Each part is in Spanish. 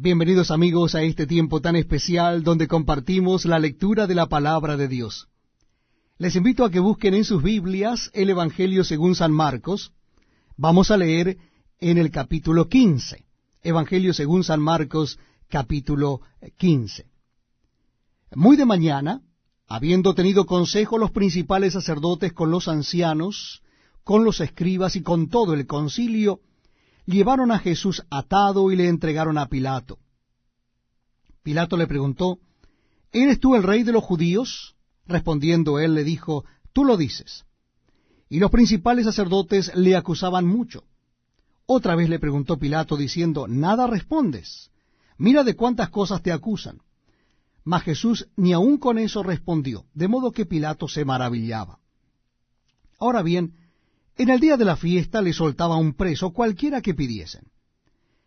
Bienvenidos amigos a este tiempo tan especial donde compartimos la lectura de la palabra de Dios. Les invito a que busquen en sus Biblias el Evangelio según San Marcos. Vamos a leer en el capítulo 15. Evangelio según San Marcos, capítulo 15. Muy de mañana, habiendo tenido consejo los principales sacerdotes con los ancianos, con los escribas y con todo el concilio, llevaron a Jesús atado y le entregaron a Pilato. Pilato le preguntó, ¿Eres tú el rey de los judíos? Respondiendo él le dijo, Tú lo dices. Y los principales sacerdotes le acusaban mucho. Otra vez le preguntó Pilato diciendo, Nada respondes. Mira de cuántas cosas te acusan. Mas Jesús ni aun con eso respondió, de modo que Pilato se maravillaba. Ahora bien, en el día de la fiesta le soltaba un preso cualquiera que pidiesen.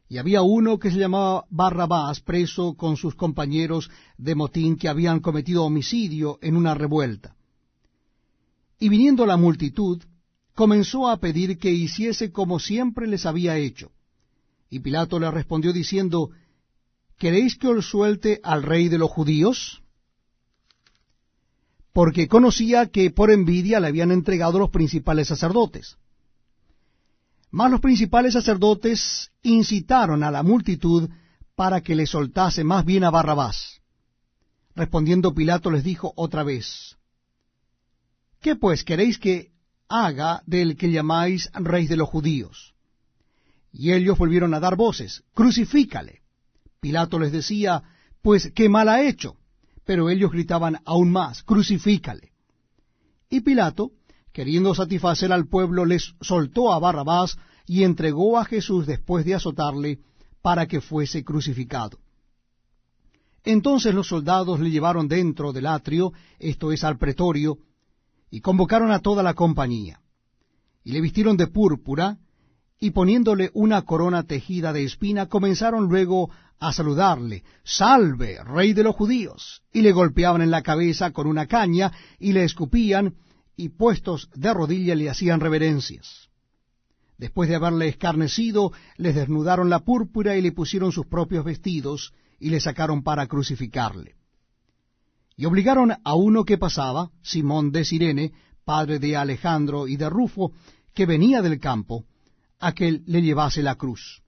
Y había uno que se llamaba Barrabás, preso con sus compañeros de motín que habían cometido homicidio en una revuelta. Y viniendo la multitud, comenzó a pedir que hiciese como siempre les había hecho. Y Pilato le respondió diciendo, ¿Queréis que os suelte al rey de los judíos? Porque conocía que por envidia le habían entregado los principales sacerdotes. Mas los principales sacerdotes incitaron a la multitud para que le soltase más bien a Barrabás. Respondiendo Pilato les dijo otra vez, ¿Qué pues queréis que haga del que llamáis rey de los judíos? Y ellos volvieron a dar voces, crucifícale. Pilato les decía, pues qué mal ha hecho pero ellos gritaban aún más, crucifícale. Y Pilato, queriendo satisfacer al pueblo, les soltó a Barrabás y entregó a Jesús después de azotarle para que fuese crucificado. Entonces los soldados le llevaron dentro del atrio, esto es al pretorio, y convocaron a toda la compañía. Y le vistieron de púrpura, y poniéndole una corona tejida de espina, comenzaron luego a saludarle, Salve, rey de los judíos. Y le golpeaban en la cabeza con una caña, y le escupían, y puestos de rodilla le hacían reverencias. Después de haberle escarnecido, les desnudaron la púrpura y le pusieron sus propios vestidos, y le sacaron para crucificarle. Y obligaron a uno que pasaba, Simón de Sirene, padre de Alejandro y de Rufo, que venía del campo, a que le llevase la cruz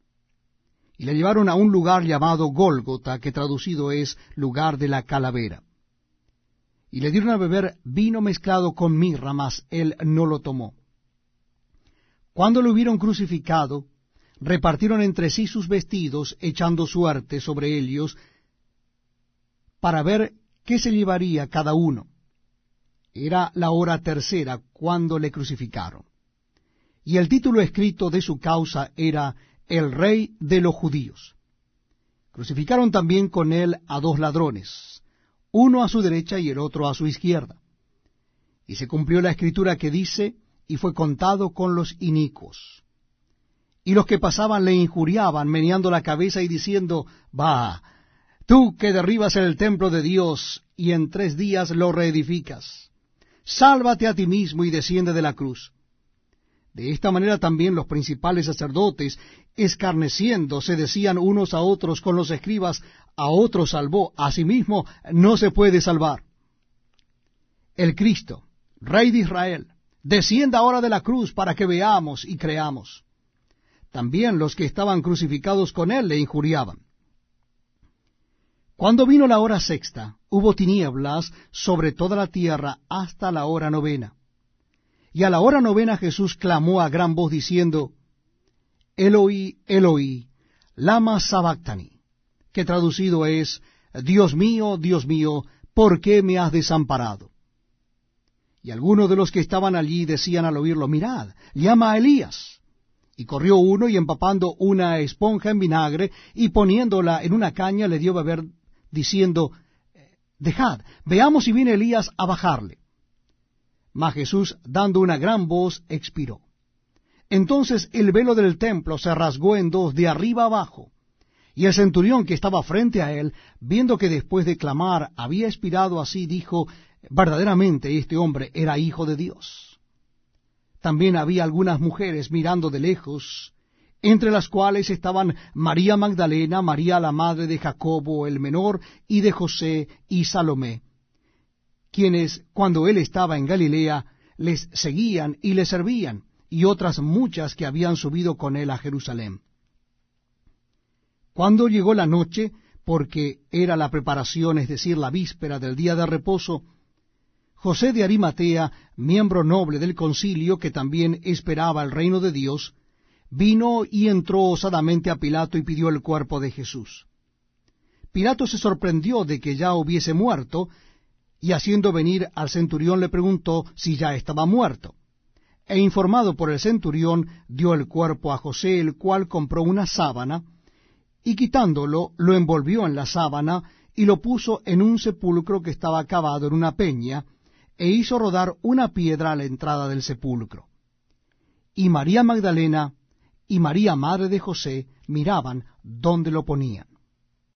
y le llevaron a un lugar llamado Gólgota, que traducido es lugar de la calavera. Y le dieron a beber vino mezclado con mirra, mas él no lo tomó. Cuando lo hubieron crucificado, repartieron entre sí sus vestidos, echando suerte sobre ellos, para ver qué se llevaría cada uno. Era la hora tercera cuando le crucificaron. Y el título escrito de su causa era el rey de los judíos. Crucificaron también con él a dos ladrones, uno a su derecha y el otro a su izquierda. Y se cumplió la escritura que dice, y fue contado con los inicuos. Y los que pasaban le injuriaban, meneando la cabeza y diciendo, Va, tú que derribas el templo de Dios y en tres días lo reedificas, sálvate a ti mismo y desciende de la cruz. De esta manera también los principales sacerdotes, escarneciendo, se decían unos a otros con los escribas, a otro salvó, a sí mismo no se puede salvar. El Cristo, Rey de Israel, descienda ahora de la cruz para que veamos y creamos. También los que estaban crucificados con él le injuriaban. Cuando vino la hora sexta, hubo tinieblas sobre toda la tierra hasta la hora novena. Y a la hora novena Jesús clamó a gran voz diciendo, Eloi, Eloi, lama sabactani, que traducido es, Dios mío, Dios mío, ¿por qué me has desamparado? Y algunos de los que estaban allí decían al oírlo, mirad, llama a Elías. Y corrió uno y empapando una esponja en vinagre y poniéndola en una caña le dio beber, diciendo, Dejad, veamos si viene Elías a bajarle. Mas Jesús, dando una gran voz, expiró. Entonces el velo del templo se rasgó en dos, de arriba abajo. Y el centurión que estaba frente a él, viendo que después de clamar había expirado así, dijo, verdaderamente este hombre era hijo de Dios. También había algunas mujeres mirando de lejos entre las cuales estaban María Magdalena, María la madre de Jacobo el menor, y de José y Salomé, quienes, cuando él estaba en Galilea, les seguían y le servían, y otras muchas que habían subido con él a Jerusalén. Cuando llegó la noche, porque era la preparación, es decir, la víspera del día de reposo, José de Arimatea, miembro noble del concilio que también esperaba el reino de Dios, vino y entró osadamente a Pilato y pidió el cuerpo de Jesús. Pilato se sorprendió de que ya hubiese muerto, y haciendo venir al centurión le preguntó si ya estaba muerto. E informado por el centurión, dio el cuerpo a José, el cual compró una sábana, y quitándolo, lo envolvió en la sábana, y lo puso en un sepulcro que estaba cavado en una peña, e hizo rodar una piedra a la entrada del sepulcro. Y María Magdalena y María Madre de José miraban dónde lo ponían.